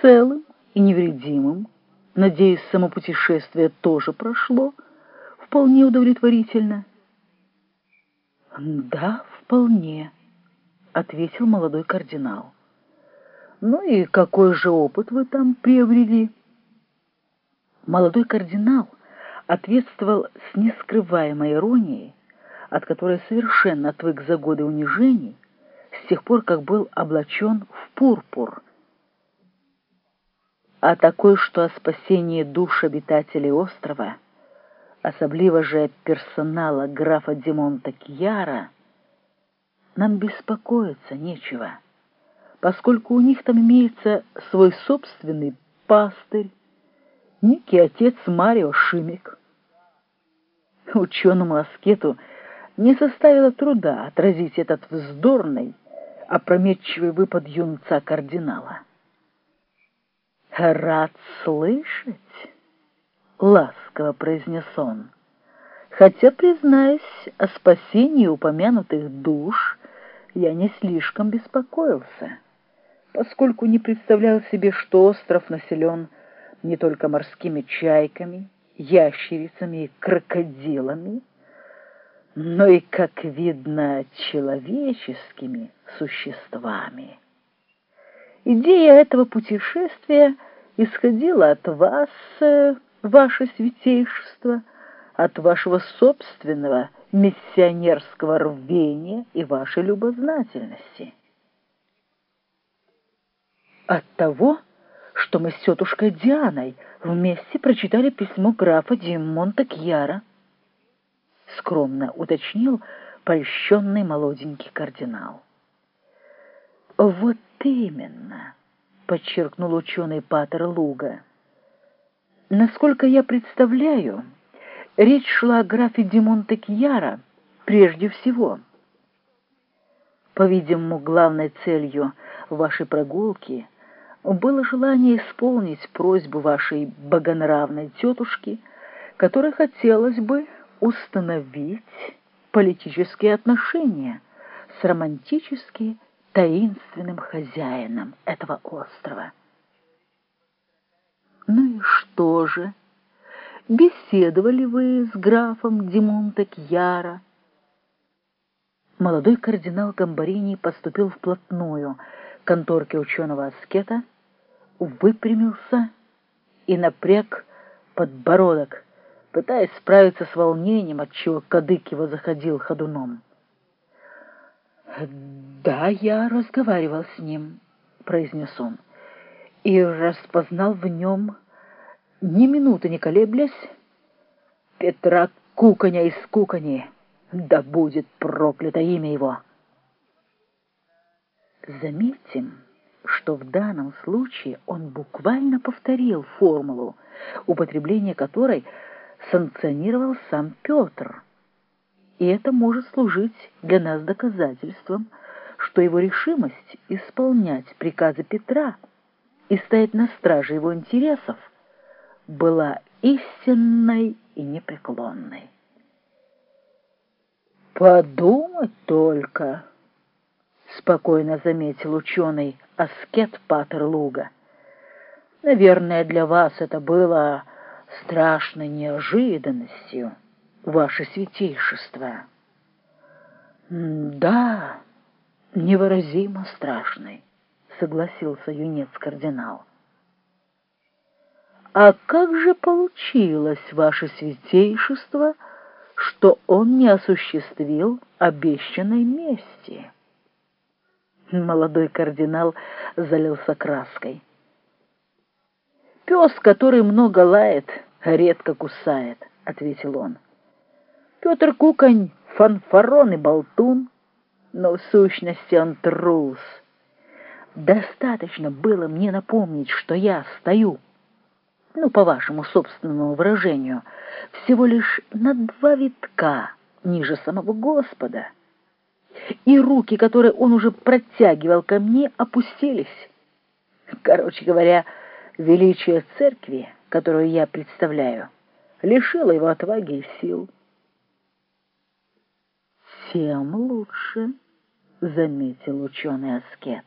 целым и невредимым. Надеюсь, само путешествие тоже прошло вполне удовлетворительно. «Да, вполне», — ответил молодой кардинал. «Ну и какой же опыт вы там приобрели?» Молодой кардинал ответствовал с нескрываемой иронией, от которой совершенно отвык за годы унижений, с тех пор, как был облачен в пурпур, а такой, что о спасении душ обитателей острова, особливо же персонала графа Димонта Кьяра, нам беспокоиться нечего, поскольку у них там имеется свой собственный пастырь, некий отец Марио Шимик. Ученому аскету не составило труда отразить этот вздорный, опрометчивый выпад юнца-кардинала. «Рад слышать», — ласково произнес он, «хотя, признаюсь, о спасении упомянутых душ я не слишком беспокоился, поскольку не представлял себе, что остров населен не только морскими чайками, ящерицами и крокодилами, но и, как видно, человеческими существами. Идея этого путешествия исходила от вас, э, ваше святейшество, от вашего собственного миссионерского рвения и вашей любознательности. От того, что мы с тетушкой Дианой вместе прочитали письмо графа Димонта Кьяра, скромно уточнил польщенный молоденький кардинал. Вот именно, подчеркнул ученый Патер Луга. Насколько я представляю, речь шла о графе Димонте Кьяра прежде всего. По-видимому, главной целью вашей прогулки — было желание исполнить просьбу вашей богонравной тетушки, которой хотелось бы установить политические отношения с романтически таинственным хозяином этого острова. Ну и что же? Беседовали вы с графом Димонте Кьяра? Молодой кардинал Гамбарини поступил вплотную к конторке ученого-аскета, выпрямился и напряг подбородок, пытаясь справиться с волнением, отчего кадык его заходил ходуном. «Да, я разговаривал с ним», — произнес он, — «и распознал в нем, ни минуты не колеблясь, Петра Куконя из Кукони, да будет проклято имя его». Заметим, что в данном случае он буквально повторил формулу, употребление которой санкционировал сам Петр. И это может служить для нас доказательством, что его решимость исполнять приказы Петра и стоять на страже его интересов была истинной и непреклонной. «Подумать только!» — спокойно заметил ученый аскет Патер Луга. «Наверное, для вас это было страшной неожиданностью, ваше святейшество». «Да, невыразимо страшной», — согласился юнец-кардинал. «А как же получилось, ваше святейшество, что он не осуществил обещанной мести?» Молодой кардинал залился краской. «Пес, который много лает, редко кусает», — ответил он. «Петр Куконь — фанфарон и болтун, но в сущности он трус. Достаточно было мне напомнить, что я стою, ну, по вашему собственному выражению, всего лишь на два витка ниже самого Господа» и руки, которые он уже протягивал ко мне, опустились. Короче говоря, величие церкви, которую я представляю, лишило его отваги и сил. «Тем лучше», — заметил ученый аскет.